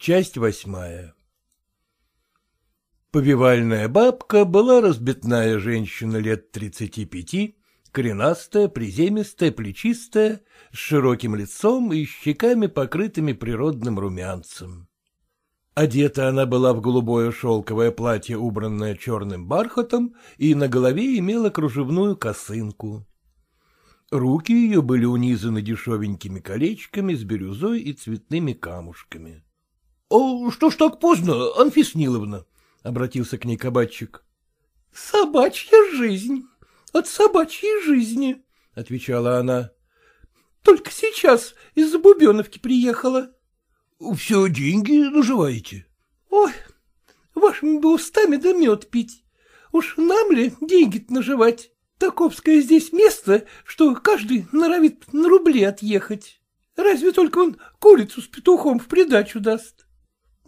Часть восьмая Повивальная бабка была разбитная женщина лет тридцати пяти, коренастая, приземистая, плечистая, с широким лицом и щеками, покрытыми природным румянцем. Одета она была в голубое шелковое платье, убранное черным бархатом, и на голове имела кружевную косынку. Руки ее были унизаны дешевенькими колечками с бирюзой и цветными камушками. — Что ж так поздно, Анфиса Ниловна? — обратился к ней кабачик. — Собачья жизнь, от собачьей жизни, — отвечала она. — Только сейчас из-за Бубеновки приехала. — Все деньги наживаете? — Ой, вашими бы устами да мед пить. Уж нам ли деньги-то наживать? Таковское здесь место, что каждый норовит на рубли отъехать. Разве только он курицу с петухом в придачу даст.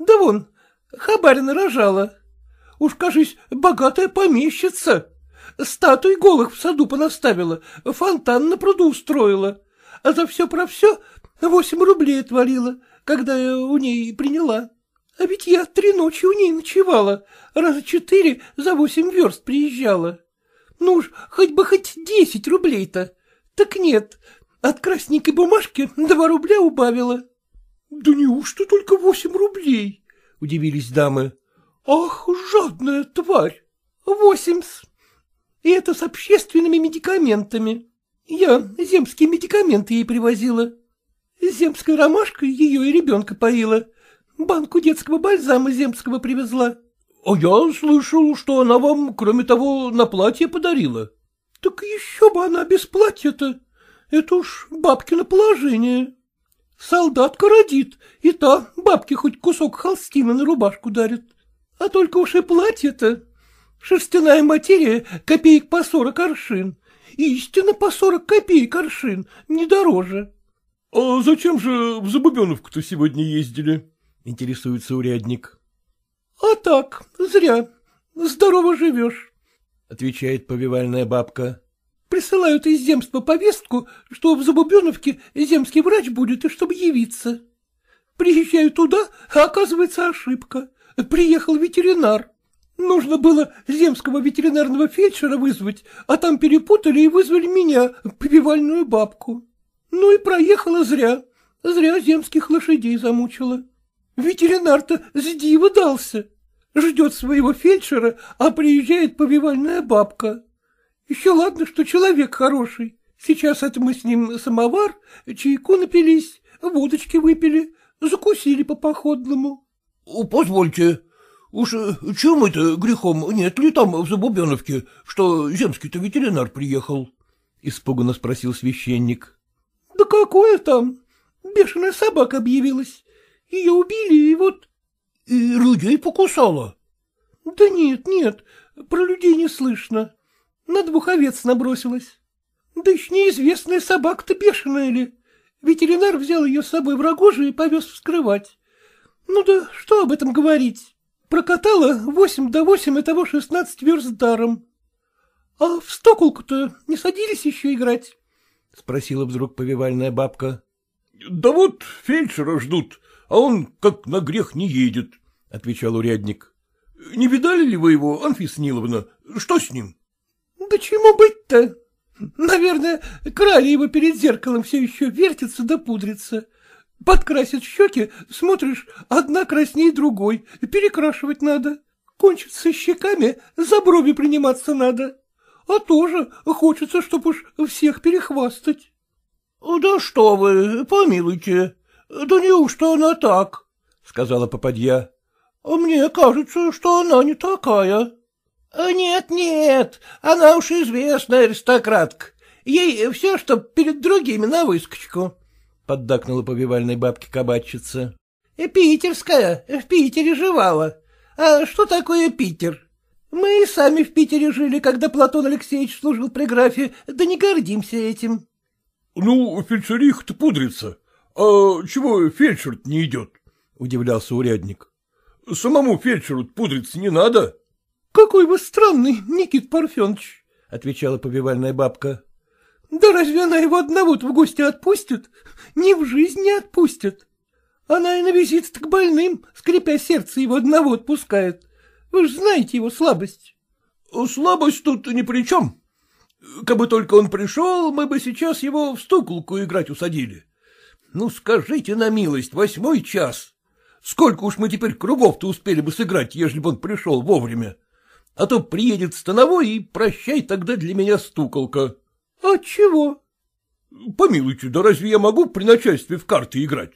Да вон, хабарина рожала. Уж, кажись, богатая помещица. Статуй голых в саду понаставила, фонтан на пруду устроила. А за все про все восемь рублей отвалила, когда я у ней приняла. А ведь я три ночи у ней ночевала, раза четыре за восемь верст приезжала. Ну уж, хоть бы хоть десять рублей-то. Так нет, от красненькой бумажки два рубля убавила. — Да неужто только восемь рублей? — удивились дамы. — Ах, жадная тварь! — Восемь-с. И это с общественными медикаментами. Я земские медикаменты ей привозила. Земской ромашкой ее и ребенка поила. Банку детского бальзама земского привезла. — А я слышал, что она вам, кроме того, на платье подарила. — Так еще бы она без платья-то. Это уж бабкино положение. Солдатка родит, и та бабке хоть кусок холстины на рубашку дарит. А только уж и платье-то. Шерстяная материя копеек по сорок аршин. Истинно по сорок копеек аршин, не дороже. — А зачем же в Забубеновку-то сегодня ездили? — интересуется урядник. — А так, зря. Здорово живешь, — отвечает повивальная бабка. — Присылают из земства повестку, что в Забубеновке земский врач будет, и чтобы явиться. Приезжаю туда, а оказывается ошибка. Приехал ветеринар. Нужно было земского ветеринарного фельдшера вызвать, а там перепутали и вызвали меня, повивальную бабку. Ну и проехала зря. Зря земских лошадей замучила. Ветеринар-то с дива дался. Ждет своего фельдшера, а приезжает повивальная бабка. Еще ладно, что человек хороший. Сейчас это мы с ним самовар, чайку напились, водочки выпили, закусили по походному. — Позвольте, уж чем это грехом нет ли там в Забубеновке, что земский-то ветеринар приехал? — испуганно спросил священник. — Да какое там? Бешеная собака объявилась. Ее убили, и вот... — И людей покусала? — Да нет, нет, про людей не слышно. На двух овец набросилась. Да еще неизвестная собака-то бешеная ли. Ветеринар взял ее с собой в рогоже и повез вскрывать. Ну да что об этом говорить? Прокатала восемь до восемь и того шестнадцать верст даром. А в стоколку-то не садились еще играть? — спросила вдруг повивальная бабка. — Да вот фельдшера ждут, а он как на грех не едет, — отвечал урядник. — Не видали ли вы его, Анфиса Ниловна? Что с ним? — Да чему быть-то? Наверное, крали его перед зеркалом все еще вертится да пудрится. Подкрасит щеки, смотришь, одна красней другой, перекрашивать надо. Кончится щеками, за брови приниматься надо. А тоже хочется, чтоб уж всех перехвастать. — Да что вы, помилуйте, да неужто она так? — сказала попадья. — Мне кажется, что она не такая. — Нет, нет, она уж известная аристократка. Ей все, что перед другими на выскочку, — поддакнула повивальной бабке кабачица. — Питерская, в Питере живала. А что такое Питер? Мы и сами в Питере жили, когда Платон Алексеевич служил при графе, да не гордимся этим. — Ну, фельдшериха-то пудрится. А чего фельдшер не идет? — удивлялся урядник. — Самому фельдшеру пудриться не надо. —— Какой вы странный, Никит Парфенович, — отвечала повивальная бабка. — Да разве она его одного в гости отпустит? Ни в жизнь не отпустит. Она и на визит к больным, скрипя сердце, его одного отпускает. Вы же знаете его слабость. — Слабость тут ни при чем. Кабы только он пришел, мы бы сейчас его в стуколку играть усадили. Ну, скажите на милость, восьмой час. Сколько уж мы теперь кругов-то успели бы сыграть, ежели бы он пришел вовремя. А то приедет становой и прощай тогда для меня стуколка. — А чего? — Помилуйте, да разве я могу при начальстве в карты играть?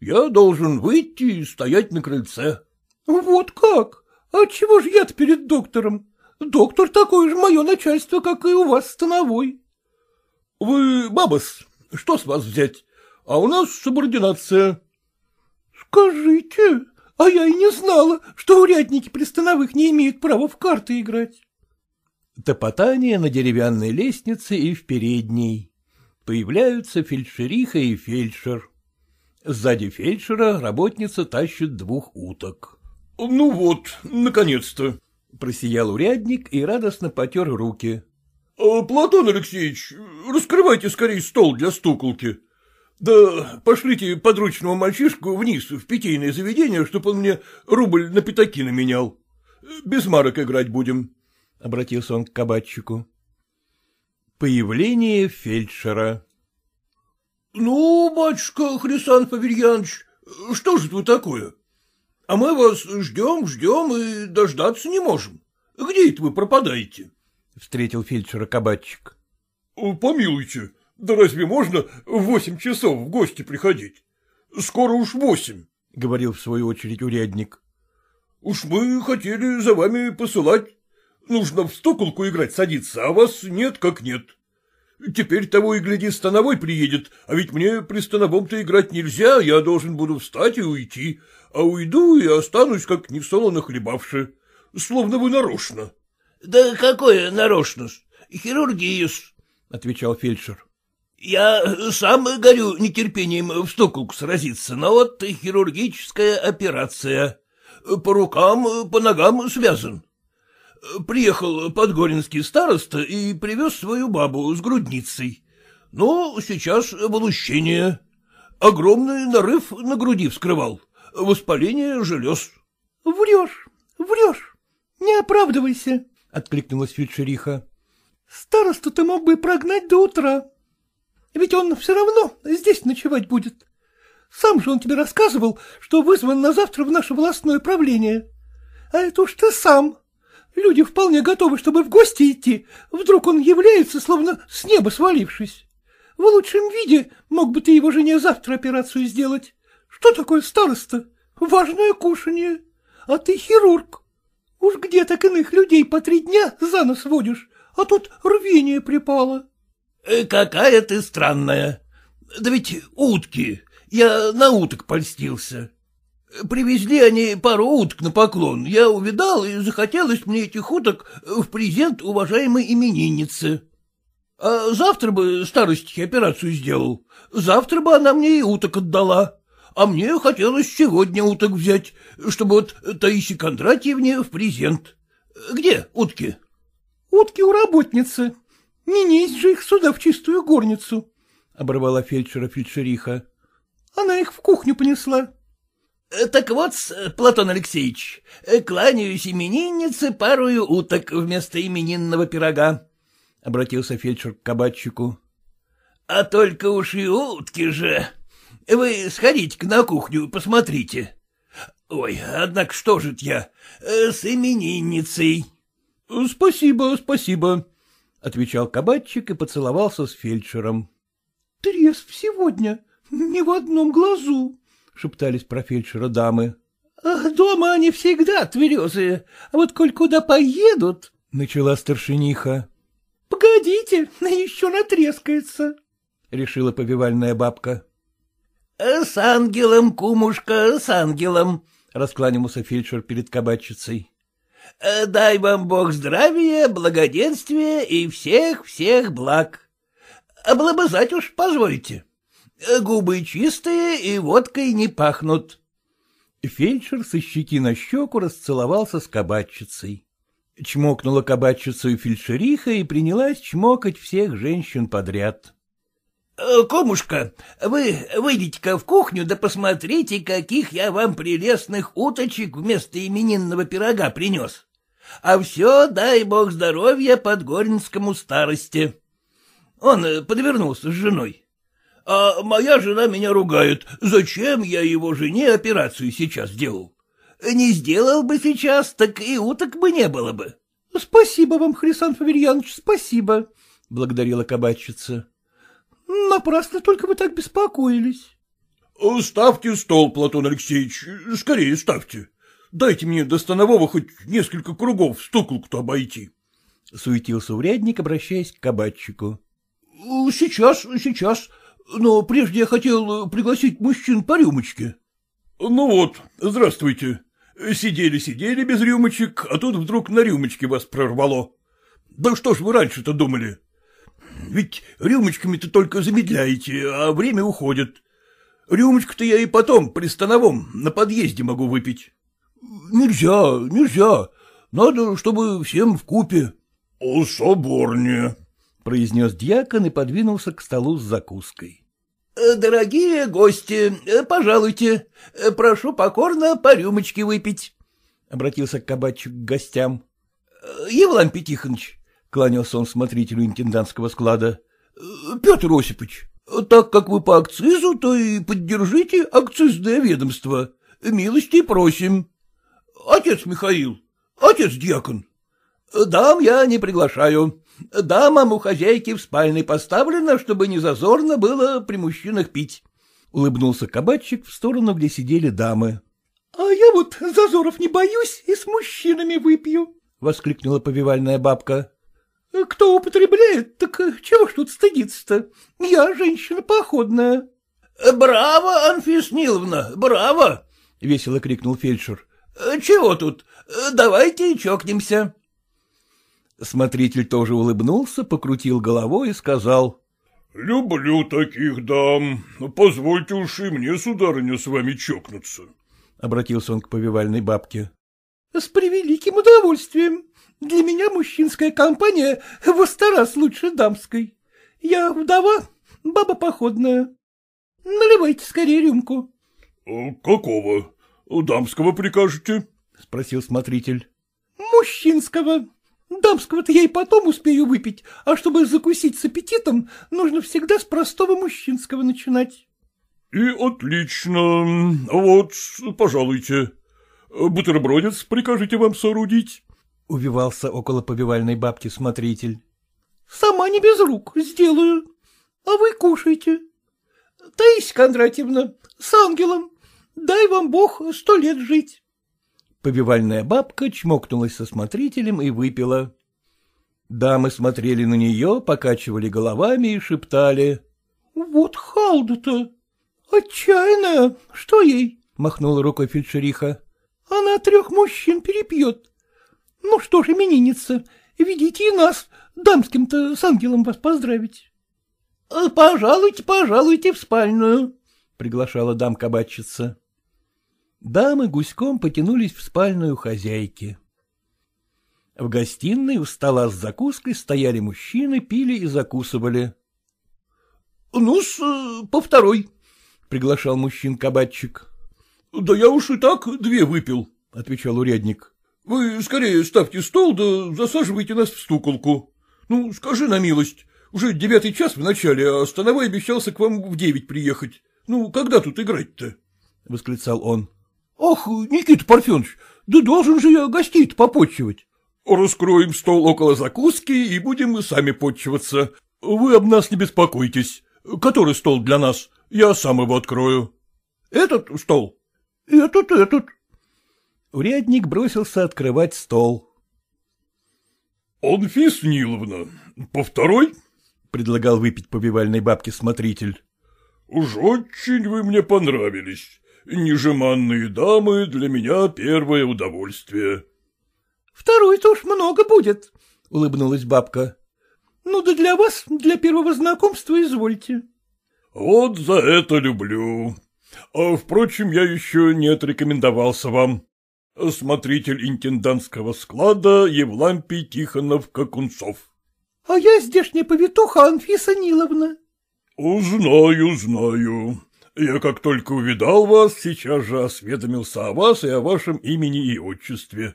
Я должен выйти и стоять на крыльце. — Вот как? А чего же я-то перед доктором? Доктор такое же мое начальство, как и у вас становой. — Вы, бабас, что с вас взять? А у нас субординация. — Скажите, а я и не знала, что урядники пристановых не имеют права в карты играть. Топотание на деревянной лестнице и в передней. Появляются фельдшериха и фельдшер. Сзади фельдшера работница тащит двух уток. — Ну вот, наконец-то! — просиял урядник и радостно потер руки. «А, — Платон Алексеевич, раскрывайте скорее стол для стуколки. Да пошлите подручного мальчишку вниз в питейное заведение, чтобы он мне рубль на пятаки наменял. Без марок играть будем, — обратился он к кабачику. Появление фельдшера — Ну, батюшка Хрисан Павельянович, что же это такое? А мы вас ждем, ждем и дождаться не можем. Где это вы пропадаете? — встретил фельдшера кабачик. — Помилуйте, да разве можно в восемь часов в гости приходить? Скоро уж восемь, — говорил в свою очередь урядник. — Уж мы хотели за вами посылать. Нужно в стуколку играть садиться, а вас нет как нет. Теперь того и гляди, становой приедет, а ведь мне при становом-то играть нельзя, я должен буду встать и уйти, а уйду и останусь, как не солоно хлебавши, словно вы нарочно. — Да какое нарочно? Хирургиюс, — отвечал фельдшер. Я сам горю нетерпением в стуколку сразиться, но вот хирургическая операция. По рукам, по ногам связан. Приехал подгоринский староста и привез свою бабу с грудницей. Но сейчас облучение. Огромный нарыв на груди вскрывал. Воспаление желез. — Врешь, врешь. Не оправдывайся, — откликнулась фельдшериха. — Старосту ты мог бы прогнать до утра. Ведь он все равно здесь ночевать будет. Сам же он тебе рассказывал, что вызван на завтра в наше властное правление. А это уж ты сам. Люди вполне готовы, чтобы в гости идти. Вдруг он является, словно с неба свалившись. В лучшем виде мог бы ты его жене завтра операцию сделать. Что такое староста? Важное кушанье. А ты хирург. Уж где так иных людей по три дня за нос водишь, а тут рвение припало. Э, — Какая ты странная. Да ведь утки. Я на уток польстился. Привезли они пару уток на поклон. Я увидал, и захотелось мне этих уток в презент уважаемой имениннице. А завтра бы старостихе операцию сделал. Завтра бы она мне и уток отдала. А мне хотелось сегодня уток взять, чтобы вот Таисе Кондратьевне в презент. Где утки? — Утки у работницы, не несть же их сюда в чистую горницу, — оборвала фельдшера фельдшериха. Она их в кухню понесла. Э, — Так вот, Платон Алексеевич, э, кланяюсь имениннице парую уток вместо именинного пирога, — обратился фельдшер к кабачику. — А только уж и утки же. Вы сходите-ка на кухню, посмотрите. Ой, однако что же я, э, с именинницей. — Спасибо, спасибо, — отвечал кабачик и поцеловался с фельдшером. — Трезв сегодня, ни в одном глазу, — шептались про фельдшера дамы. — Дома они всегда тверезые, а вот коль куда поедут... — начала старшиниха. — Погодите, еще натрескается, — решила повивальная бабка. — С ангелом, кумушка, с ангелом, — раскланялся фельдшер перед кабачицей. Э, дай вам Бог здравия, благоденствия и всех-всех благ. Облобызать уж позвольте. Э, губы чистые и водкой не пахнут. Фельдшер со щеки на щеку расцеловался с кабачицей. Чмокнула кабачицу и фельдшериха и принялась чмокать всех женщин подряд. — Комушка, вы выйдите-ка в кухню да посмотрите, каких я вам прелестных уточек вместо именинного пирога принес. А все, дай бог здоровья подгоринскому старости. Он э, подвернулся с женой. А моя жена меня ругает. Зачем я его жене операцию сейчас делал? Не сделал бы сейчас, так и уток бы не было бы. — Спасибо вам, Хрисан Фаверьянович, спасибо, — благодарила кабачица. — Напрасно только вы так беспокоились. — Ставьте стол, Платон Алексеевич, скорее ставьте. Дайте мне до станового хоть несколько кругов стуколку-то обойти. Суетился урядник, обращаясь к кабачику. — Сейчас, сейчас, но прежде я хотел пригласить мужчин по рюмочке. — Ну вот, здравствуйте. Сидели-сидели без рюмочек, а тут вдруг на рюмочке вас прорвало. Да что ж вы раньше-то думали? Ведь рюмочками-то только замедляете, а время уходит. Рюмочку-то я и потом при становом на подъезде могу выпить. Нельзя, нельзя. Надо, чтобы всем в купе. Соборнее, — произнес дьякон и подвинулся к столу с закуской. — Дорогие гости, пожалуйте, прошу покорно по рюмочке выпить, — обратился кабачик к гостям. — Евлампий Тихонович, — кланялся он смотрителю интендантского склада, — Петр Осипович, так как вы по акцизу, то и поддержите акцизное ведомство. Милости просим. Отец Михаил, отец дьякон. Дам я не приглашаю. Дамам у хозяйки в спальне поставлено, чтобы не зазорно было при мужчинах пить. Улыбнулся кабачик в сторону, где сидели дамы. — А я вот зазоров не боюсь и с мужчинами выпью, — воскликнула повивальная бабка. — Кто употребляет, так чего ж тут стыдиться-то? Я женщина походная. — Браво, Анфис Ниловна, браво! — весело крикнул фельдшер. — Чего тут? Давайте чокнемся. Смотритель тоже улыбнулся, покрутил головой и сказал. — Люблю таких дам. Позвольте уж и мне, сударыня, с вами чокнуться. Обратился он к повивальной бабке. — С превеликим удовольствием. Для меня мужчинская компания во сто раз лучше дамской. Я вдова, баба походная. Наливайте скорее рюмку. — Какого? Дамского прикажете? — спросил смотритель. — Мужчинского. Дамского-то я и потом успею выпить, а чтобы закусить с аппетитом, нужно всегда с простого мужчинского начинать. — И отлично. Вот, пожалуйте. Бутербродец прикажете вам соорудить? — увивался около побивальной бабки смотритель. — Сама не без рук, сделаю. А вы кушайте. Таисия Кондратьевна, с ангелом, дай вам Бог сто лет жить. Побивальная бабка чмокнулась со смотрителем и выпила. Дамы смотрели на нее, покачивали головами и шептали. — Вот халда-то! Отчаянная! Что ей? — махнула рукой фельдшериха. — Она трех мужчин перепьет. Ну что ж, именинница, ведите и нас, дамским-то с ангелом вас поздравить. — Пожалуйте, пожалуйте в спальную, — приглашала дам-кабачица. Дамы гуськом потянулись в спальную хозяйки. В гостиной у стола с закуской стояли мужчины, пили и закусывали. — Ну-с, по второй, — приглашал мужчин-кабачик. — Да я уж и так две выпил, — отвечал урядник. — Вы скорее ставьте стол, да засаживайте нас в стуколку. Ну, скажи на милость, уже девятый час в начале, а становой обещался к вам в девять приехать. Ну, когда тут играть-то? — восклицал он. Ах, Никита Парфенович, да должен же я гостей-то попотчевать. — Раскроем стол около закуски и будем сами подчиваться. Вы об нас не беспокойтесь. Который стол для нас? Я сам его открою. — Этот стол? — Этот, этот. Урядник бросился открывать стол. — Анфис Ниловна, по второй? — предлагал выпить побивальной бабке смотритель. — Уж очень вы мне понравились. Нежеманные дамы для меня первое удовольствие. — Второй-то уж много будет, — улыбнулась бабка. — Ну да для вас, для первого знакомства, извольте. — Вот за это люблю. А, впрочем, я еще не отрекомендовался вам. Смотритель интендантского склада Евлампий Тихонов-Какунцов. — А я здешняя повитуха Анфиса Ниловна. — Знаю, знаю. Я как только увидал вас, сейчас же осведомился о вас и о вашем имени и отчестве.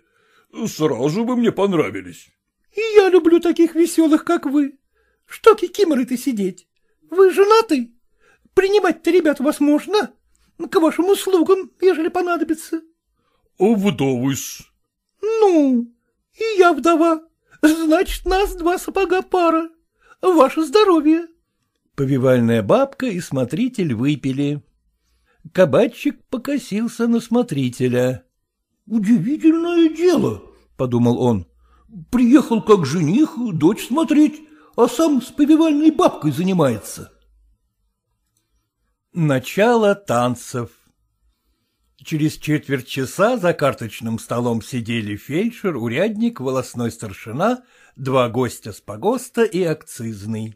Сразу вы мне понравились. — И я люблю таких веселых, как вы. Что кикиморы-то сидеть? Вы женаты? Принимать-то ребят вас можно? К вашим услугам, ежели понадобится. — Вдовый-с. — Ну, и я вдова. Значит, нас два сапога пара. Ваше здоровье. Повивальная бабка и смотритель выпили. Кабачик покосился на смотрителя. — Удивительное дело, — подумал он. — Приехал как жених дочь смотреть, а сам с повивальной бабкой занимается. Начало танцев Через четверть часа за карточным столом сидели фельдшер, урядник, волосной старшина, два гостя с погоста и акцизный.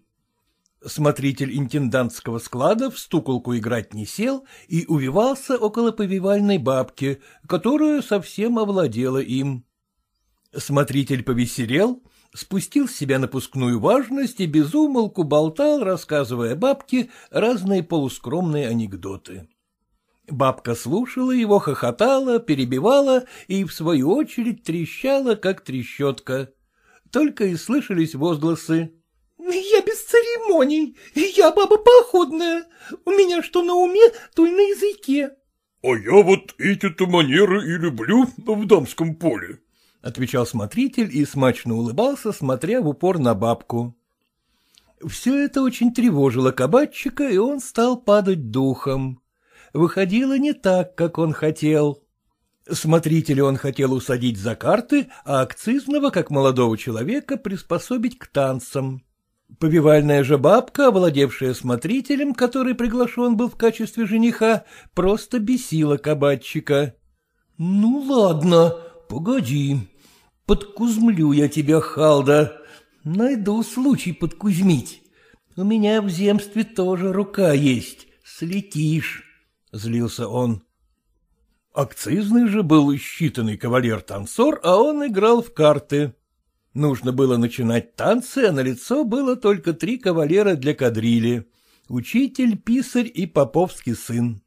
Смотритель интендантского склада в стуколку играть не сел и увивался около повивальной бабки, которая совсем овладела им. Смотритель повеселел, спустил с себя напускную важность и безумолку болтал, рассказывая бабке разные полускромные анекдоты. Бабка слушала его, хохотала, перебивала и, в свою очередь, трещала, как трещотка. Только и слышались возгласы. — Я без церемоний, я баба походная. У меня что на уме, то и на языке. — А я вот эти-то манеры и люблю в дамском поле, — отвечал смотритель и смачно улыбался, смотря в упор на бабку. Все это очень тревожило кабачика, и он стал падать духом выходило не так, как он хотел. Смотрителя он хотел усадить за карты, а акцизного, как молодого человека, приспособить к танцам. Повивальная же бабка, овладевшая смотрителем, который приглашен был в качестве жениха, просто бесила кабачика. — Ну, ладно, погоди, подкузмлю я тебя, Халда, найду случай подкузмить. У меня в земстве тоже рука есть, слетишь. — злился он. Акцизный же был считанный кавалер-танцор, а он играл в карты. Нужно было начинать танцы, а на лицо было только три кавалера для кадрили — учитель, писарь и поповский сын.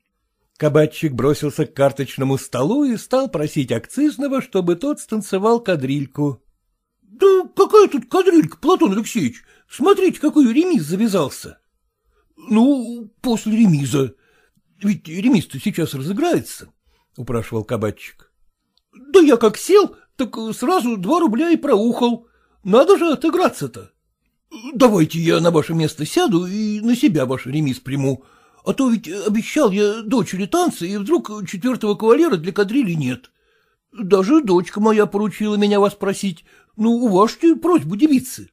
Кабачик бросился к карточному столу и стал просить акцизного, чтобы тот станцевал кадрильку. — Да какая тут кадрилька, Платон Алексеевич? Смотрите, какой ремиз завязался. — Ну, после ремиза. Ведь ремис сейчас разыграется, — упрашивал кабачик. — Да я как сел, так сразу два рубля и проухал. Надо же отыграться-то. Давайте я на ваше место сяду и на себя ваш ремис приму, а то ведь обещал я дочери танцы, и вдруг четвертого кавалера для кадрили нет. Даже дочка моя поручила меня вас просить, ну, уважьте просьбу девицы.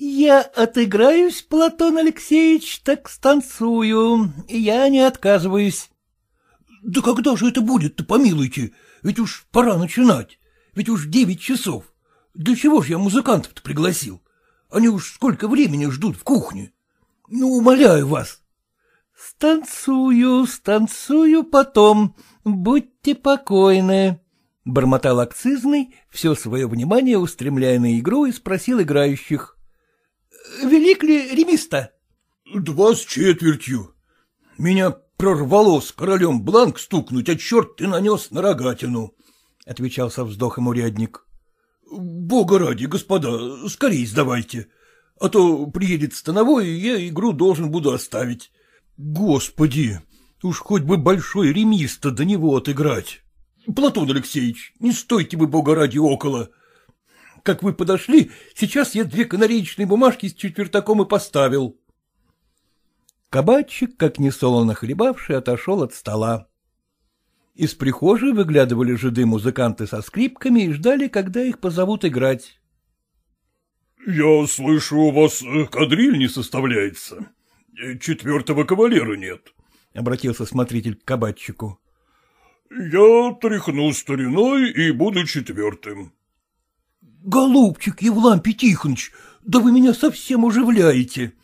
Я отыграюсь, Платон Алексеевич, так станцую. Я не отказываюсь. — Да когда же это будет-то, помилуйте? Ведь уж пора начинать. Ведь уж девять часов. Для чего же я музыкантов-то пригласил? Они уж сколько времени ждут в кухне. Ну, умоляю вас. — Станцую, станцую потом. Будьте покойны. — бормотал акцизный, все свое внимание устремляя на игру, и спросил играющих. Велик ли ремиста? — Два с четвертью. Меня прорвало с королем бланк стукнуть, а черт ты нанес на рогатину, — отвечал со вздохом урядник. — Бога ради, господа, скорей сдавайте, а то приедет становой, и я игру должен буду оставить. Господи, уж хоть бы большой ремиста до него отыграть. Платон Алексеевич, не стойте вы, бога ради, около. Как вы подошли, сейчас я две канареечные бумажки с четвертаком и поставил. Кабачик, как несолоно хлебавший, отошел от стола. Из прихожей выглядывали жиды-музыканты со скрипками и ждали, когда их позовут играть. — Я слышу, у вас э, кадриль не составляется. Четвертого кавалера нет, — обратился смотритель к кабачику. — Я тряхну стариной и буду четвертым. — Голубчик Евлампий Тихоныч, да вы меня совсем оживляете!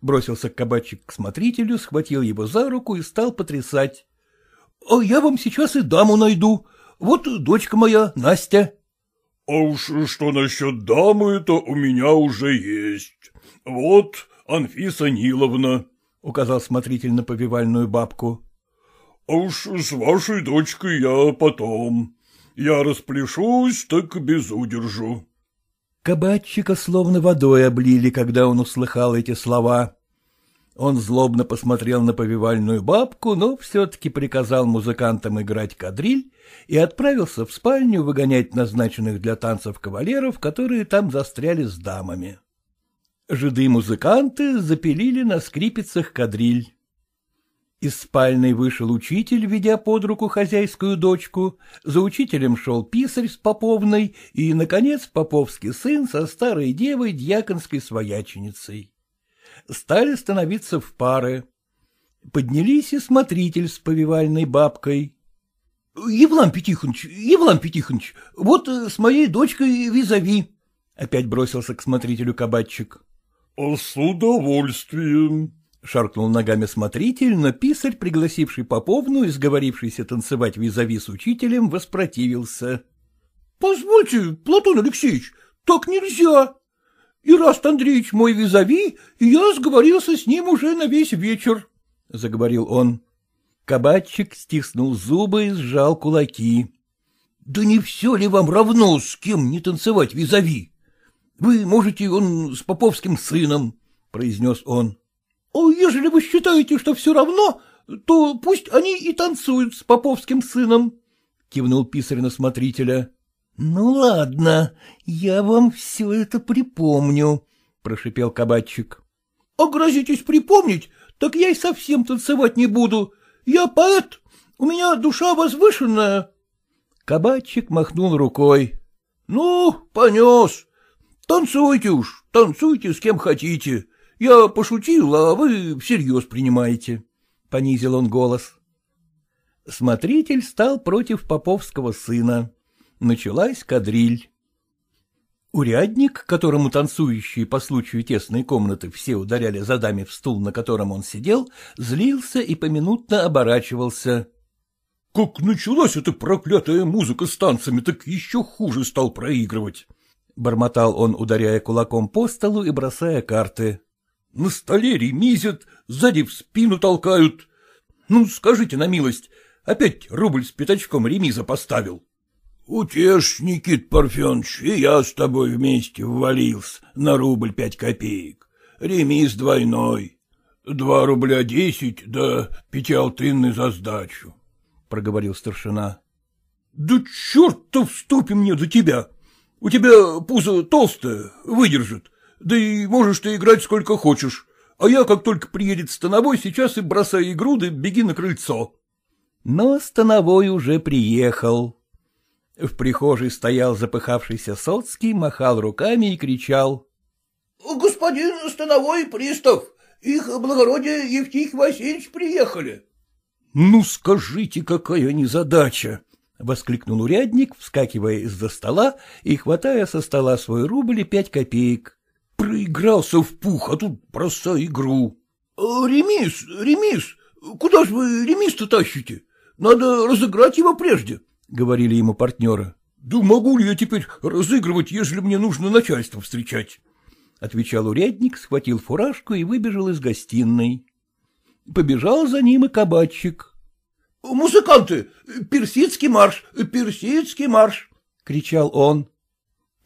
Бросился кабачик к смотрителю, схватил его за руку и стал потрясать. — А я вам сейчас и даму найду. Вот дочка моя, Настя. — А уж что насчет дамы, то у меня уже есть. Вот Анфиса Ниловна, — указал смотритель на повивальную бабку. — А уж с вашей дочкой я потом. Я распляшусь, так без удержу. Кабачика словно водой облили, когда он услыхал эти слова. Он злобно посмотрел на повивальную бабку, но все-таки приказал музыкантам играть кадриль и отправился в спальню выгонять назначенных для танцев кавалеров, которые там застряли с дамами. Жиды-музыканты запилили на скрипицах кадриль. Из спальной вышел учитель, ведя под руку хозяйскую дочку, за учителем шел писарь с поповной и, наконец, поповский сын со старой девой дьяконской свояченицей стали становиться в пары. Поднялись и смотритель с повивальной бабкой. — Евлампий Тихоныч, Евлампий Тихоныч, вот э, с моей дочкой визави. Опять бросился к смотрителю кабачик. — С удовольствием, — шаркнул ногами смотритель, но писарь, пригласивший Поповну и сговорившийся танцевать визави с учителем, воспротивился. — Позвольте, Платон Алексеевич, так нельзя. Ираст Андреевич мой визави, и я сговорился с ним уже на весь вечер, — заговорил он. Кабачик стиснул зубы и сжал кулаки. — Да не все ли вам равно, с кем не танцевать визави? Вы можете, он с поповским сыном, — произнес он. — ежели вы считаете, что все равно, то пусть они и танцуют с поповским сыном, — кивнул писарь на смотрителя. — Ну, ладно, я вам все это припомню, — прошипел кабачик. — А грозитесь припомнить, так я и совсем танцевать не буду. Я поэт, у меня душа возвышенная. Кабачик махнул рукой. — Ну, понес. Танцуйте уж, танцуйте с кем хотите. Я пошутил, а вы всерьез принимаете. Понизил он голос. Смотритель стал против поповского сына началась кадриль. Урядник, которому танцующие по случаю тесной комнаты все ударяли задами в стул, на котором он сидел, злился и поминутно оборачивался. — Как началась эта проклятая музыка с танцами, так еще хуже стал проигрывать. Бормотал он, ударяя кулаком по столу и бросая карты. — На столе ремизят, сзади в спину толкают. Ну, скажите на милость, опять рубль с пятачком ремиза поставил. Утешь, Никит Парфенович, и я с тобой вместе ввалился на рубль пять копеек. Ремис двойной. Два рубля десять, да пятиалтынный за сдачу, — проговорил старшина. — Да черт-то вступи мне до тебя! У тебя пузо толстое, выдержит, да и можешь ты играть сколько хочешь, а я, как только приедет становой, сейчас и бросай игру, да беги на крыльцо. Но становой уже приехал. В прихожей стоял запыхавшийся Соцкий, махал руками и кричал. — Господин становой пристав, их благородие Евтихий Васильевич приехали. — Ну, скажите, какая незадача! — воскликнул урядник, вскакивая из-за стола и хватая со стола свой рубль и пять копеек. — Проигрался в пух, а тут бросай игру. — Ремис, ремис, куда же вы ремис-то тащите? Надо разыграть его прежде. — говорили ему партнеры. — Да могу ли я теперь разыгрывать, если мне нужно начальство встречать? — отвечал урядник, схватил фуражку и выбежал из гостиной. Побежал за ним и кабачик. — Музыканты, персидский марш, персидский марш! — кричал он.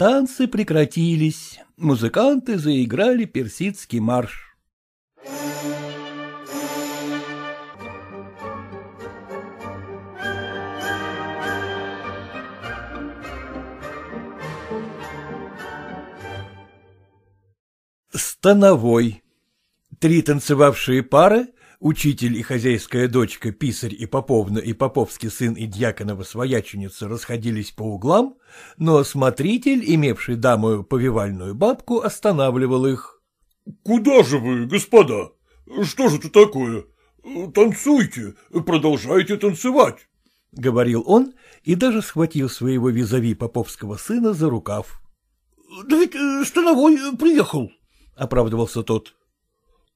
Танцы прекратились, музыканты заиграли персидский марш. Становой. Три танцевавшие пары, учитель и хозяйская дочка, писарь и поповна, и поповский сын и дьяконова свояченица расходились по углам, но смотритель, имевший дамую повивальную бабку, останавливал их. — Куда же вы, господа? Что же это такое? Танцуйте, продолжайте танцевать, — говорил он и даже схватил своего визави поповского сына за рукав. — Да ведь становой приехал, — оправдывался тот. —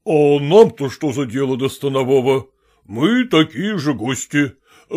А нам-то что за дело до станового? Мы такие же гости.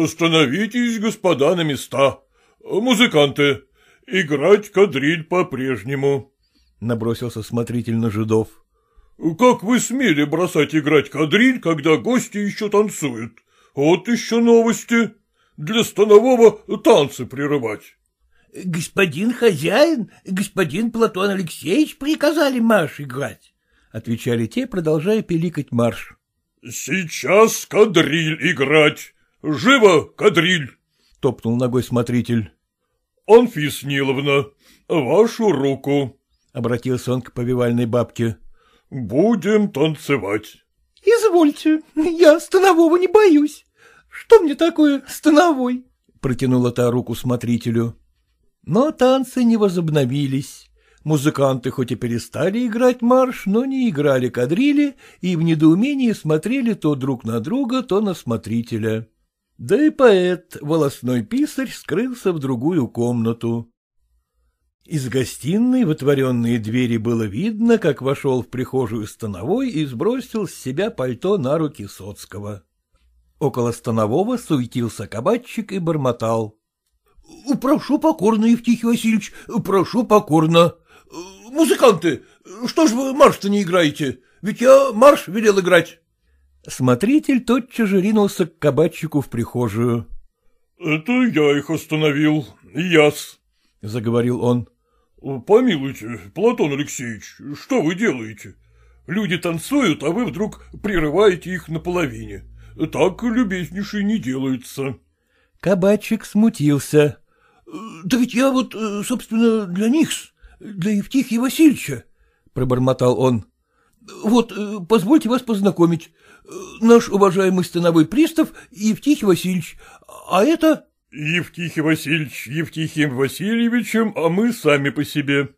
Становитесь, господа, на места. Музыканты, играть кадриль по-прежнему. Набросился смотритель на жидов. — Как вы смели бросать играть кадриль, когда гости еще танцуют? Вот еще новости. Для станового танцы прерывать. — Господин хозяин, господин Платон Алексеевич приказали марш играть, — отвечали те, продолжая пиликать марш. — Сейчас кадриль играть. Живо, кадриль! — топнул ногой смотритель. — Анфис Ниловна, вашу руку, — обратился он к повивальной бабке. — Будем танцевать. — Извольте, я станового не боюсь. Что мне такое становой? — протянула та руку смотрителю. Но танцы не возобновились. Музыканты хоть и перестали играть марш, но не играли кадрили и в недоумении смотрели то друг на друга, то на смотрителя. Да и поэт, волосной писарь, скрылся в другую комнату. Из гостиной в отворенные двери было видно, как вошел в прихожую Становой и сбросил с себя пальто на руки Соцкого. Около Станового суетился кабачик и бормотал. — Прошу покорно, Евтихий Васильевич, прошу покорно. Музыканты, что ж вы марш-то не играете? Ведь я марш велел играть. Смотритель тотчас же ринулся к кабачику в прихожую. — Это я их остановил, яс, — заговорил он. — Помилуйте, Платон Алексеевич, что вы делаете? Люди танцуют, а вы вдруг прерываете их наполовине. Так любезнейший не делается. Кабачик смутился. — Да ведь я вот, э, собственно, для них, для Евтихия Васильевича, — пробормотал он. — Вот, э, позвольте вас познакомить. Наш уважаемый становой пристав Евтихий Васильевич, а это... — Евтихий Васильевич Евтихием Васильевичем, а мы сами по себе.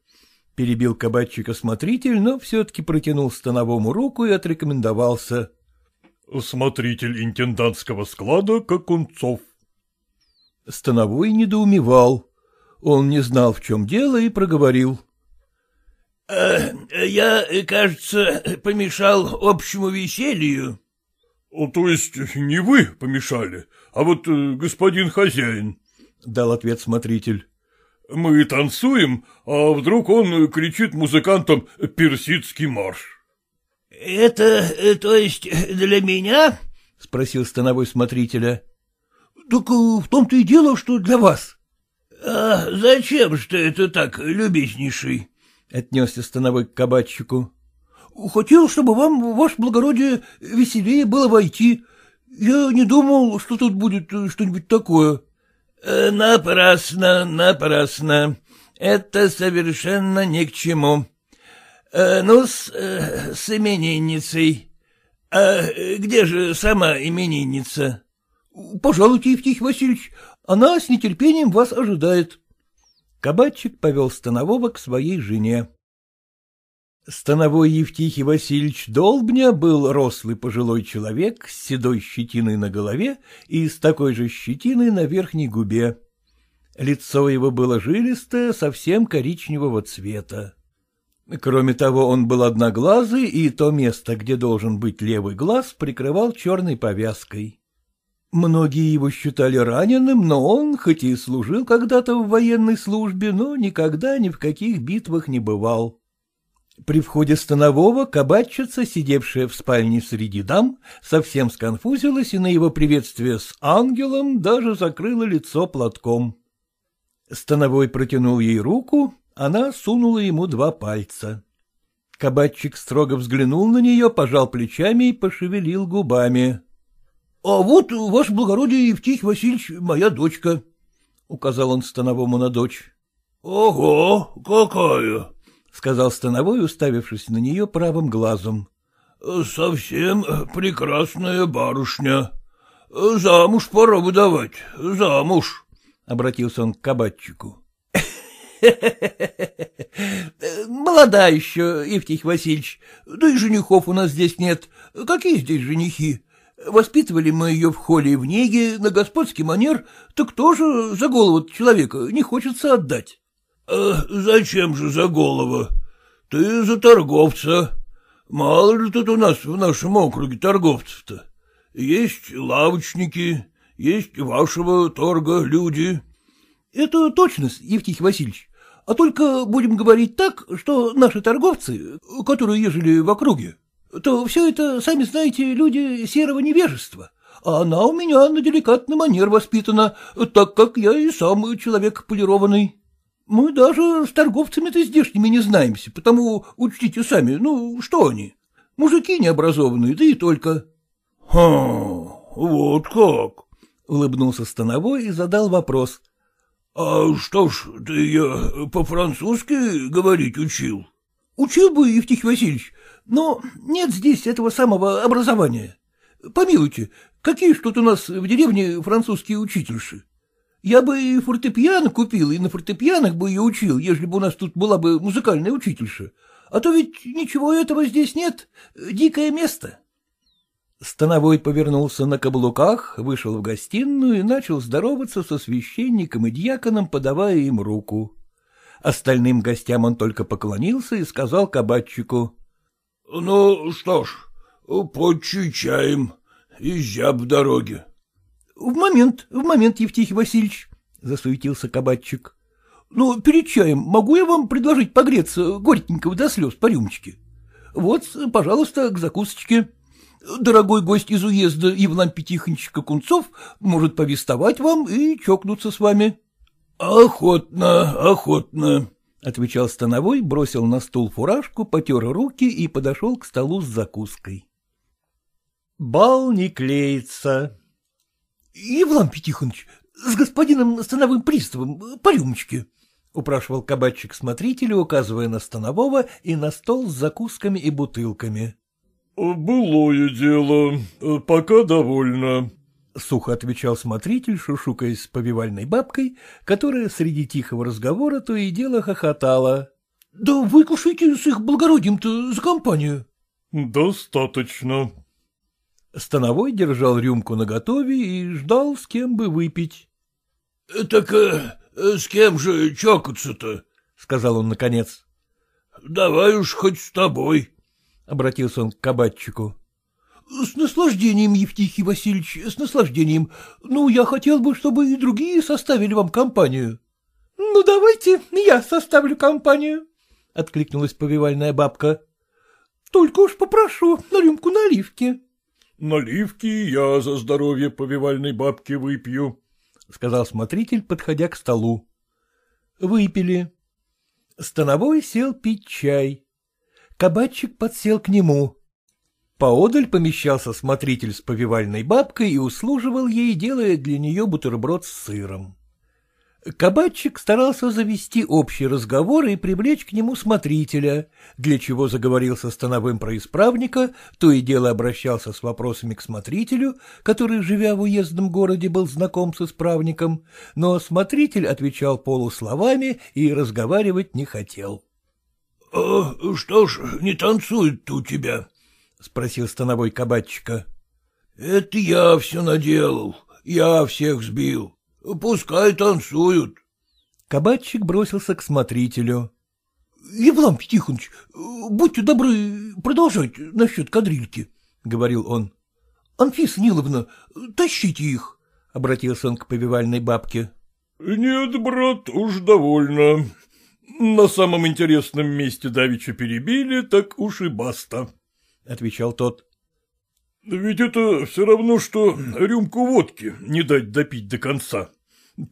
Перебил кабачика смотритель, но все-таки протянул становому руку и отрекомендовался. — Смотритель интендантского склада Кокунцов. Становой недоумевал. Он не знал, в чем дело, и проговорил. «Э, — Я, кажется, помешал общему веселью. — То есть не вы помешали, а вот э, господин хозяин, — дал ответ смотритель. — Мы танцуем, а вдруг он кричит музыкантам «Персидский марш». — Это, то есть, для меня? — спросил становой смотрителя. Так э, в том-то и дело, что для вас. — А зачем же это так, любезнейший? — отнесся становой к кабачику. — Хотел, чтобы вам, ваше благородие, веселее было войти. Я не думал, что тут будет э, что-нибудь такое. Э, — Напрасно, напрасно. Это совершенно ни к чему. Ну, с, с именинницей. А где же сама именинница? — Пожалуйте, Евтихий Васильевич, она с нетерпением вас ожидает. Кабачик повел Станового к своей жене. Становой Евтихий Васильевич Долбня был рослый пожилой человек с седой щетиной на голове и с такой же щетиной на верхней губе. Лицо его было жилистое, совсем коричневого цвета. Кроме того, он был одноглазый, и то место, где должен быть левый глаз, прикрывал черной повязкой. Многие его считали раненым, но он, хоть и служил когда-то в военной службе, но никогда ни в каких битвах не бывал. При входе станового кабачица, сидевшая в спальне среди дам, совсем сконфузилась и на его приветствие с ангелом даже закрыла лицо платком. Становой протянул ей руку, она сунула ему два пальца. Кабачик строго взглянул на нее, пожал плечами и пошевелил губами. — А вот, ваше благородие, Евтихий Васильевич, моя дочка, — указал он Становому на дочь. — Ого, какая! — сказал Становой, уставившись на нее правым глазом. — Совсем прекрасная барышня. Замуж пора выдавать, замуж, — обратился он к кабачику. — Молода еще, Евтихий Васильевич, да и женихов у нас здесь нет. Какие здесь женихи? Воспитывали мы ее в холле и в неге, на господский манер, так тоже за голову человека не хочется отдать. А — Зачем же за голову? Ты за торговца. Мало ли тут у нас в нашем округе торговцев-то. Есть лавочники, есть вашего торга люди. — Это точно, Евтихий Васильевич. а только будем говорить так, что наши торговцы, которые ежели в округе, то все это, сами знаете, люди серого невежества, а она у меня на деликатный манер воспитана, так как я и сам человек полированный. Мы даже с торговцами-то здешними не знаемся, потому учтите сами, ну, что они? Мужики необразованные, да и только. — Ха, вот как? — улыбнулся Становой и задал вопрос. — А что ж, ты я по-французски говорить учил? — Учил бы, Евтихий Васильевич, но нет здесь этого самого образования. Помилуйте, какие ж тут у нас в деревне французские учительши? Я бы и фортепиано купил, и на фортепианах бы ее учил, ежели бы у нас тут была бы музыкальная учительша. А то ведь ничего этого здесь нет, дикое место. Становой повернулся на каблуках, вышел в гостиную и начал здороваться со священником и дьяконом, подавая им руку. Остальным гостям он только поклонился и сказал кабачику. — Ну, что ж, подчичаем, езжа в дороге. — В момент, в момент, Евтихий Васильевич, — засуетился кабачик. — Ну, перед чаем могу я вам предложить погреться горькенького до слез по рюмочке? Вот, пожалуйста, к закусочке. — Дорогой гость из уезда Евлампий Тихонович Кунцов может повествовать вам и чокнуться с вами. — Охотно, охотно, — отвечал Становой, бросил на стул фуражку, потер руки и подошел к столу с закуской. Бал не клеится. — Евлампий Тихонович, с господином Становым приставом по рюмочке, — упрашивал кабачик смотрителю, указывая на Станового и на стол с закусками и бутылками. — Былое дело, пока довольно, — сухо отвечал смотритель, шушукаясь с повивальной бабкой, которая среди тихого разговора то и дело хохотала. — Да выкушайте с их благородием-то за компанию. — Достаточно. Становой держал рюмку наготове и ждал, с кем бы выпить. — Так э, с кем же чокаться-то? — сказал он наконец. — Давай уж хоть с тобой. — обратился он к кабачику. — С наслаждением, Евтихий Васильевич, с наслаждением. Ну, я хотел бы, чтобы и другие составили вам компанию. — Ну, давайте я составлю компанию, — откликнулась повивальная бабка. — Только уж попрошу на рюмку наливки. — Наливки я за здоровье повивальной бабки выпью, — сказал смотритель, подходя к столу. Выпили. Становой сел пить чай. Кабачик подсел к нему. Поодаль помещался смотритель с повивальной бабкой и услуживал ей, делая для нее бутерброд с сыром. Кабачик старался завести общий разговор и привлечь к нему смотрителя, для чего заговорил со становым про исправника, то и дело обращался с вопросами к смотрителю, который, живя в уездном городе, был знаком с исправником, но смотритель отвечал полусловами и разговаривать не хотел. — А что ж не танцует-то у тебя? — спросил становой кабачика. — Это я все наделал, я всех сбил. Пускай танцуют. Кабачик бросился к смотрителю. — Евлампий Тихонович, будьте добры продолжать насчет кадрильки, — говорил он. — Анфиса Ниловна, тащите их, — обратился он к повивальной бабке. — Нет, брат, уж довольно. На самом интересном месте давеча перебили, так уж и баста, — отвечал тот. — Ведь это все равно, что рюмку водки не дать допить до конца.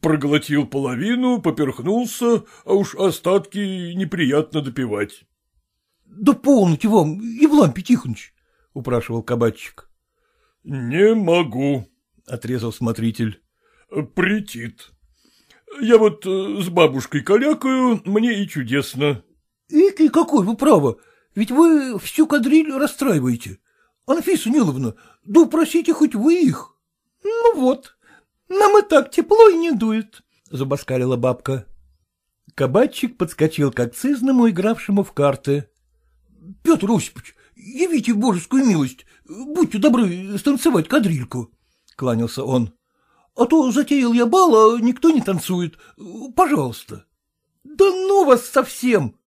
Проглотил половину, поперхнулся, а уж остатки неприятно допивать. — Да полноте вам, Евлампий Тихонович, — упрашивал кабачик. — Не могу, — отрезал смотритель. — Притит. Я вот э, с бабушкой калякаю, мне и чудесно. — И какой вы право, ведь вы всю кадриль расстраиваете. Анфиса Ниловна, да упросите хоть вы их. — Ну вот, нам и так тепло и не дует, — забаскалила бабка. Кабачик подскочил к акцизному, игравшему в карты. — Петр Осипович, явите божескую милость, будьте добры станцевать кадрильку, — кланялся он. А то затеял я бал, а никто не танцует. Пожалуйста. — Да ну вас совсем!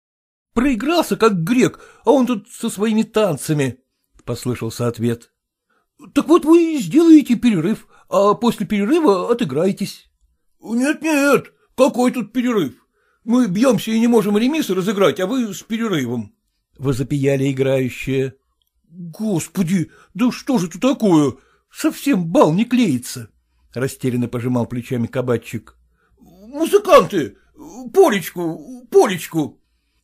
Проигрался, как грек, а он тут со своими танцами, — послышался ответ. — Так вот вы сделаете перерыв, а после перерыва отыграетесь. Нет, — Нет-нет, какой тут перерыв? Мы бьемся и не можем ремисы разыграть, а вы с перерывом. Возопияли играющие. Господи, да что же это такое? Совсем бал не клеится. Растерянно пожимал плечами кабачик. Музыканты, полечку, полечку. —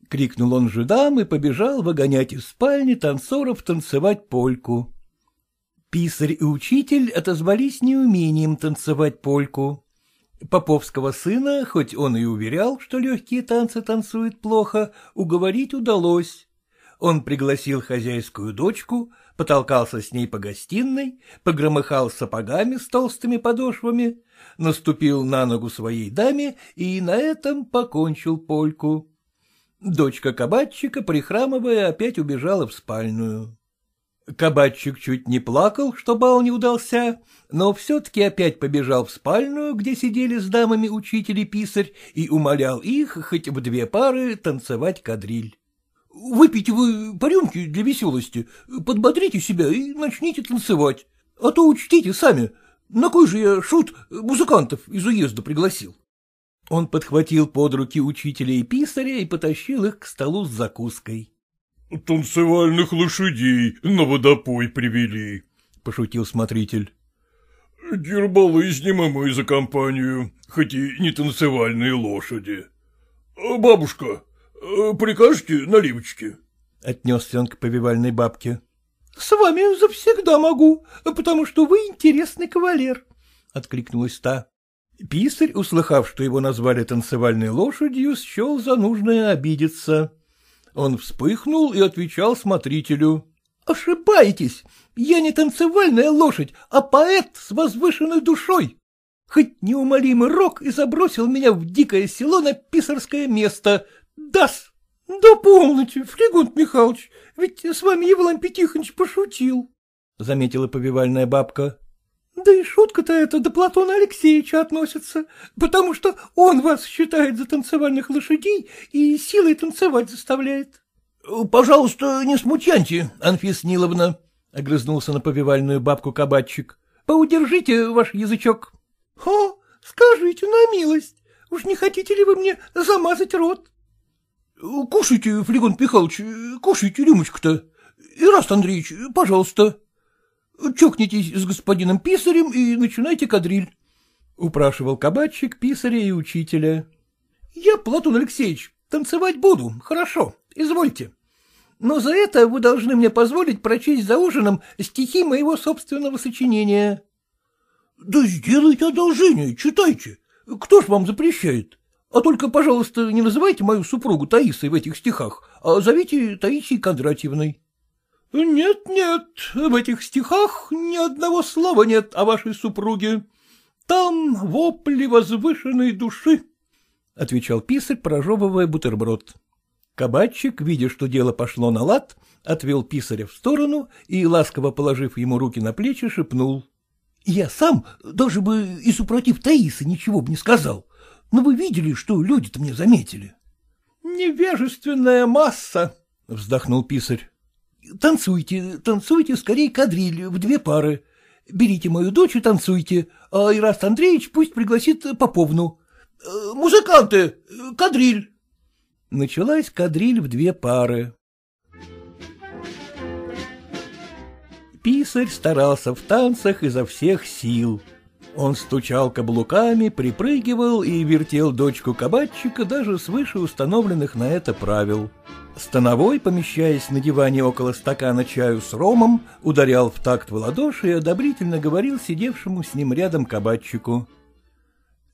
крикнул он жидам и побежал выгонять из спальни танцоров танцевать польку. Писарь и учитель отозвались неумением танцевать польку. Поповского сына, хоть он и уверял, что легкие танцы танцуют плохо, уговорить удалось. Он пригласил хозяйскую дочку, потолкался с ней по гостиной, погромыхал сапогами с толстыми подошвами, наступил на ногу своей даме и на этом покончил польку. Дочка кабачика, прихрамывая, опять убежала в спальную. Кабачик чуть не плакал, что бал не удался, но все-таки опять побежал в спальную, где сидели с дамами учитель писарь, и умолял их хоть в две пары танцевать кадриль. — Выпейте вы по рюмке для веселости, подбодрите себя и начните танцевать. А то учтите сами, на кой же я, шут, музыкантов из уезда пригласил? Он подхватил под руки учителя и писаря и потащил их к столу с закуской. — Танцевальных лошадей на водопой привели, — пошутил смотритель. — Дербалы снимем мы за компанию, хоть и не танцевальные лошади. — Бабушка, прикажете наливочки? — отнесся он к повивальной бабке. — С вами завсегда могу, потому что вы интересный кавалер, — откликнулась та. Писарь, услыхав, что его назвали танцевальной лошадью, счел за нужное обидеться. Он вспыхнул и отвечал смотрителю. — Ошибаетесь, я не танцевальная лошадь, а поэт с возвышенной душой. Хоть неумолимый рок и забросил меня в дикое село на писарское место. Дас! Да полноте, Флегонт Михайлович, ведь с вами Евлампий Тихонович пошутил, — заметила повивальная бабка. Да и шутка-то эта до Платона Алексеевича относится, потому что он вас считает за танцевальных лошадей и силой танцевать заставляет. — Пожалуйста, не смутяньте, Анфиса Ниловна, — огрызнулся на повивальную бабку кабачик. — Поудержите ваш язычок. — О, скажите на милость, уж не хотите ли вы мне замазать рот? — Кушайте, Флегон Михайлович, кушайте рюмочку-то. Ираст Андреевич, пожалуйста. Чокнитесь с господином писарем и начинайте кадриль. — упрашивал кабачик писаря и учителя. — Я, Платон Алексеевич, танцевать буду, хорошо, извольте. Но за это вы должны мне позволить прочесть за ужином стихи моего собственного сочинения. — Да сделайте одолжение, читайте. Кто ж вам запрещает? А только, пожалуйста, не называйте мою супругу Таисой в этих стихах, а зовите Таисией Кондратьевной. — Нет, нет, в этих стихах ни одного слова нет о вашей супруге. Там вопли возвышенной души, — отвечал писарь, прожевывая бутерброд. Кабачик, видя, что дело пошло на лад, отвел писаря в сторону и, ласково положив ему руки на плечи, шепнул. — Я сам даже бы и супротив Таисы ничего бы не сказал, но вы видели, что люди-то мне заметили. — Невежественная масса, — вздохнул писарь. Танцуйте, танцуйте скорее кадриль в две пары. Берите мою дочь и танцуйте, а Ираст Андреевич пусть пригласит Поповну. Э, музыканты, кадриль. Началась кадриль в две пары. Писарь старался в танцах изо всех сил. Он стучал каблуками, припрыгивал и вертел дочку кабачика даже свыше установленных на это правил. Становой, помещаясь на диване около стакана чаю с ромом, ударял в такт в ладоши и одобрительно говорил сидевшему с ним рядом кабачику.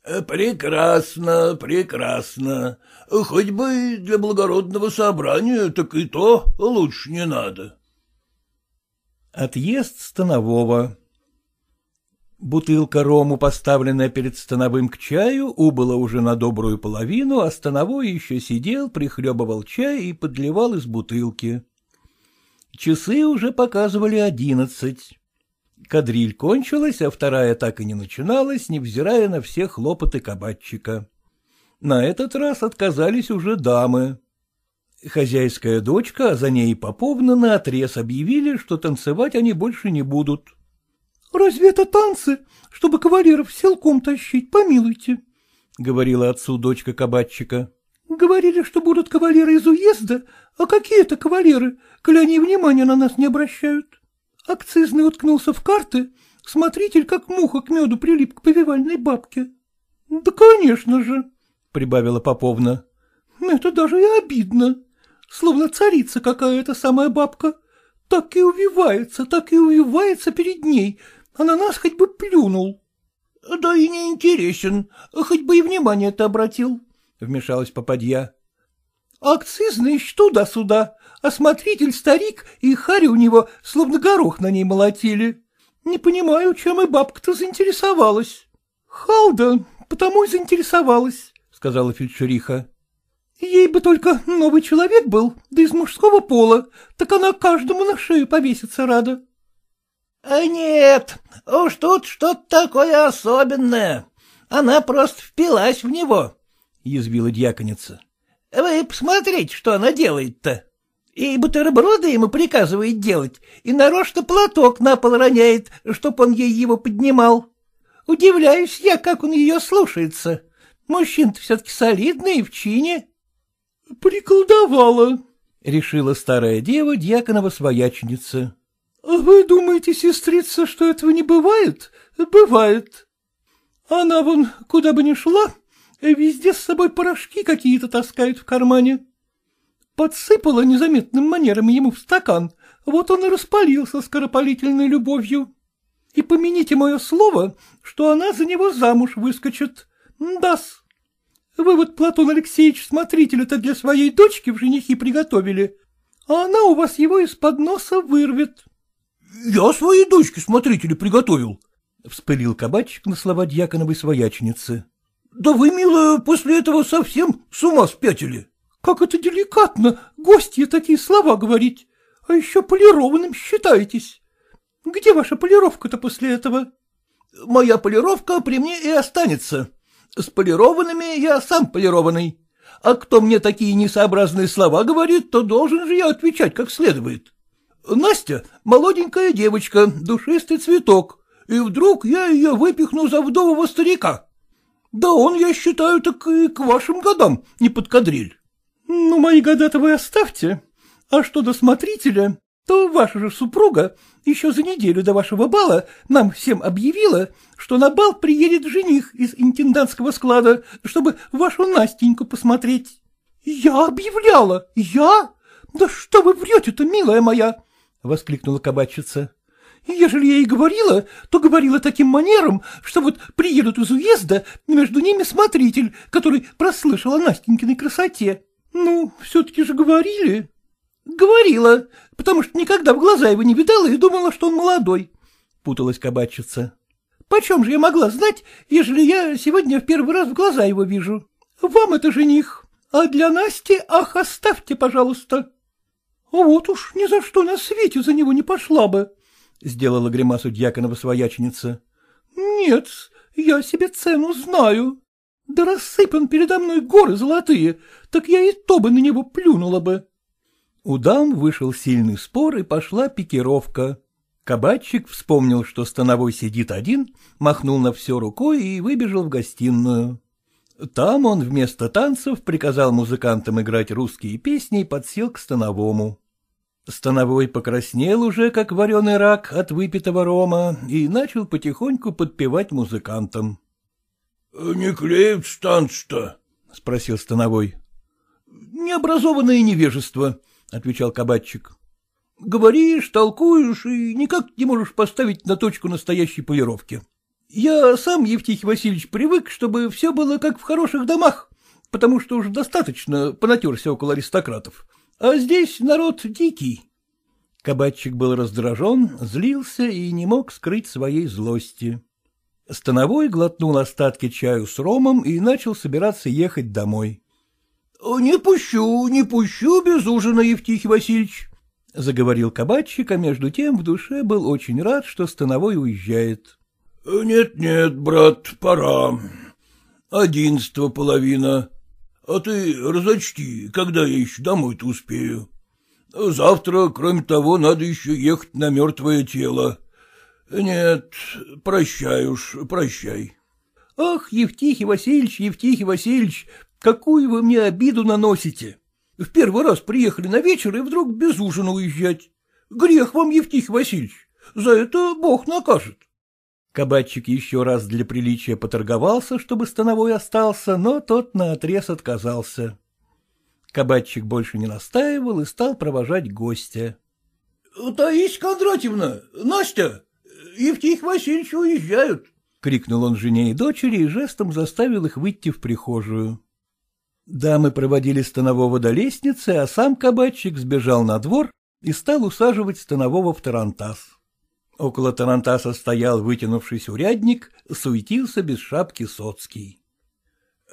«Э, — Прекрасно, прекрасно. Хоть бы для благородного собрания, так и то лучше не надо. Отъезд Станового Бутылка рому, поставленная перед становым к чаю, убыла уже на добрую половину, а становой еще сидел, прихлебывал чай и подливал из бутылки. Часы уже показывали одиннадцать. Кадриль кончилась, а вторая так и не начиналась, невзирая на все хлопоты кабачика. На этот раз отказались уже дамы. Хозяйская дочка, а за ней и Поповна наотрез объявили, что танцевать они больше не будут. Разве это танцы, чтобы кавалеров силком тащить, помилуйте? — говорила отцу дочка кабачика. — Говорили, что будут кавалеры из уезда, а какие это кавалеры, коли они внимания на нас не обращают? Акцизный уткнулся в карты, смотритель как муха к меду прилип к повивальной бабке. — Да, конечно же, — прибавила Поповна. — Это даже и обидно. Словно царица какая-то самая бабка. Так и увивается, так и увивается перед ней, а на нас хоть бы плюнул. — Да и не интересен, хоть бы и внимание-то обратил, — вмешалась попадья. — Акцизный туда-сюда, а смотритель старик и Харри у него словно горох на ней молотили. Не понимаю, чем и бабка-то заинтересовалась. — Халда, потому и заинтересовалась, — сказала фельдшериха. — Ей бы только новый человек был, да из мужского пола, так она каждому на шею повеситься рада. — нет, уж тут что-то такое особенное. Она просто впилась в него, — язвила дьяконица. — Вы посмотрите, что она делает-то. И бутерброды ему приказывает делать, и нарочно платок на пол роняет, чтоб он ей его поднимал. Удивляюсь я, как он ее слушается. Мужчина-то все-таки солидный и в чине. — Приколдовала, — решила старая дева дьяконова свояченица. А вы думаете, сестрица, что этого не бывает? Бывает. Она вон куда бы ни шла, везде с собой порошки какие-то таскает в кармане. Подсыпала незаметным манером ему в стакан, вот он и распалился скоропалительной любовью. И помяните мое слово, что она за него замуж выскочит. Дас. Вы вот, Платон Алексеевич, смотрителя-то для своей дочки в женихи приготовили, а она у вас его из-под носа вырвет. — Я своей дочке смотрители приготовил, — вспылил кабачик на слова дьяконовой свояченицы. — Да вы, милая, после этого совсем с ума спятили. — Как это деликатно, гостья такие слова говорить, а еще полированным считаетесь. Где ваша полировка-то после этого? — Моя полировка при мне и останется. С полированными я сам полированный. А кто мне такие несообразные слова говорит, то должен же я отвечать как следует. Настя — молоденькая девочка, душистый цветок, и вдруг я ее выпихну за вдового старика. Да он, я считаю, так и к вашим годам не подкадриль. — Ну, мои года-то вы оставьте. А что до смотрителя, то ваша же супруга еще за неделю до вашего бала нам всем объявила, что на бал приедет жених из интендантского склада, чтобы вашу Настеньку посмотреть. — Я объявляла? Я? Да что вы врете-то, милая моя? — воскликнула кабачица. — Ежели я и говорила, то говорила таким манером, что вот приедут из уезда, между ними смотритель, который прослышал о Настенькиной красоте. Ну, все-таки же говорили. — Говорила, потому что никогда в глаза его не видала и думала, что он молодой, — путалась кабачица. — Почем же я могла знать, ежели я сегодня в первый раз в глаза его вижу? Вам это жених, а для Насти, ах, оставьте, пожалуйста. — Вот уж ни за что на свете за него не пошла бы, — сделала гримасу дьяконова свояченица. — Нет, я себе цену знаю. Да рассыпан передо мной горы золотые, так я и то бы на него плюнула бы. У дам вышел сильный спор, и пошла пикировка. Кабачик вспомнил, что становой сидит один, махнул на все рукой и выбежал в гостиную. Там он вместо танцев приказал музыкантам играть русские песни и подсел к становому. Становой покраснел уже, как вареный рак от выпитого рома, и начал потихоньку подпевать музыкантам. — Не клеют станц-то? — спросил Становой. — Необразованное невежество, — отвечал кабачик. — Говоришь, толкуешь и никак не можешь поставить на точку настоящей полировки. Я сам, Евтихий Васильевич, привык, чтобы все было как в хороших домах, потому что уж достаточно понатерся около аристократов. А здесь народ дикий. Кабачик был раздражен, злился и не мог скрыть своей злости. Становой глотнул остатки чаю с ромом и начал собираться ехать домой. — Не пущу, не пущу без ужина, Евтихий Васильевич, — заговорил кабачик, а между тем в душе был очень рад, что Становой уезжает. «Нет, — Нет-нет, брат, пора. Одиннадцатого половина. А ты разочти, когда я еще домой-то успею. Завтра, кроме того, надо еще ехать на мертвое тело. Нет, прощай уж, прощай. — Ах, Евтихий Васильевич, Евтихий Васильевич, какую вы мне обиду наносите? В первый раз приехали на вечер и вдруг без ужина уезжать. Грех вам, Евтихий Васильевич, за это Бог накажет. Кабачик еще раз для приличия поторговался, чтобы становой остался, но тот наотрез отказался. Кабачик больше не настаивал и стал провожать гостя. — Таисия Кондратьевна, Настя, Евтих Васильевич уезжают, — крикнул он жене и дочери и жестом заставил их выйти в прихожую. Дамы проводили Станового до лестницы, а сам кабачик сбежал на двор и стал усаживать Станового в тарантас. Около тарантаса стоял вытянувшись урядник, суетился без шапки Соцкий.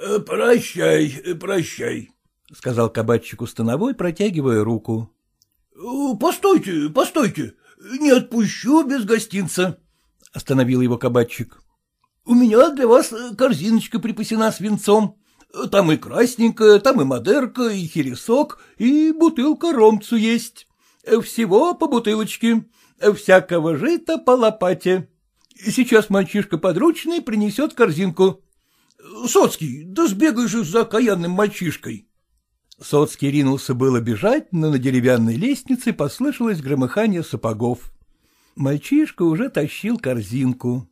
«Э, — Прощай, прощай, — сказал кабачику Становой, протягивая руку. — Постойте, постойте, не отпущу без гостинца, — остановил его кабачик. — У меня для вас корзиночка припасена с венцом. Там и красненькая, там и модерка, и хересок, и бутылка ромцу есть. Всего по бутылочке, всякого жита по лопате. Сейчас мальчишка подручный принесет корзинку. Соцкий, да сбегай же за каянным мальчишкой. Соцкий ринулся было бежать, но на деревянной лестнице послышалось громыхание сапогов. Мальчишка уже тащил корзинку.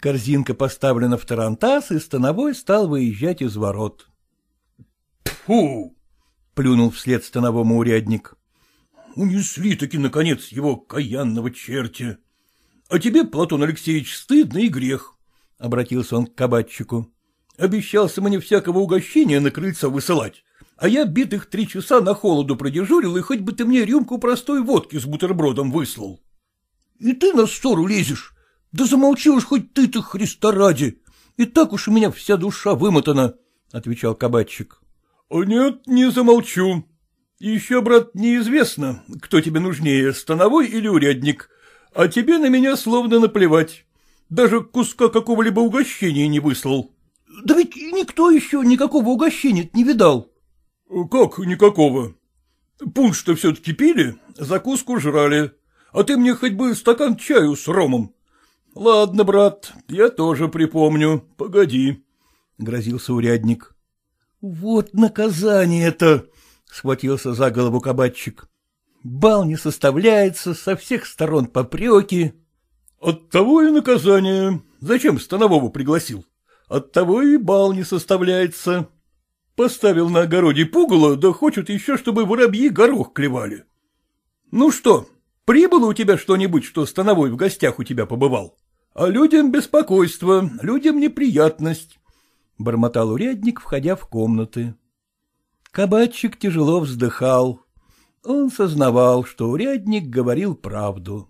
Корзинка поставлена в тарантас, и становой стал выезжать из ворот. «Фу!» — плюнул вслед становому урядник. «Унесли-таки, наконец, его каянного черти. А тебе, Платон Алексеевич, стыдно и грех», — обратился он к кабачику. «Обещался мне всякого угощения на крыльцо высылать, а я битых три часа на холоду продежурил, и хоть бы ты мне рюмку простой водки с бутербродом выслал. И ты на ссору лезешь, да замолчи уж хоть ты-то, Христа ради. И так уж у меня вся душа вымотана, — отвечал кабачик. — Нет, не замолчу. Еще, брат, неизвестно, кто тебе нужнее, становой или урядник, а тебе на меня словно наплевать. Даже куска какого-либо угощения не выслал. — Да ведь никто еще никакого угощения не видал. — Как никакого? Пунш-то все-таки пили, закуску жрали, а ты мне хоть бы стакан чаю с ромом. — Ладно, брат, я тоже припомню, погоди, — грозился урядник. — Вот наказание-то! — схватился за голову кабачик. — Бал не составляется, со всех сторон попреки. — Оттого и наказание. Зачем Станового пригласил? Оттого и бал не составляется. Поставил на огороде пугало, да хочет еще, чтобы воробьи горох клевали. Ну что, прибыло у тебя что-нибудь, что Становой в гостях у тебя побывал? А людям беспокойство, людям неприятность, — бормотал урядник, входя в комнаты. Кабачик тяжело вздыхал. Он сознавал, что урядник говорил правду.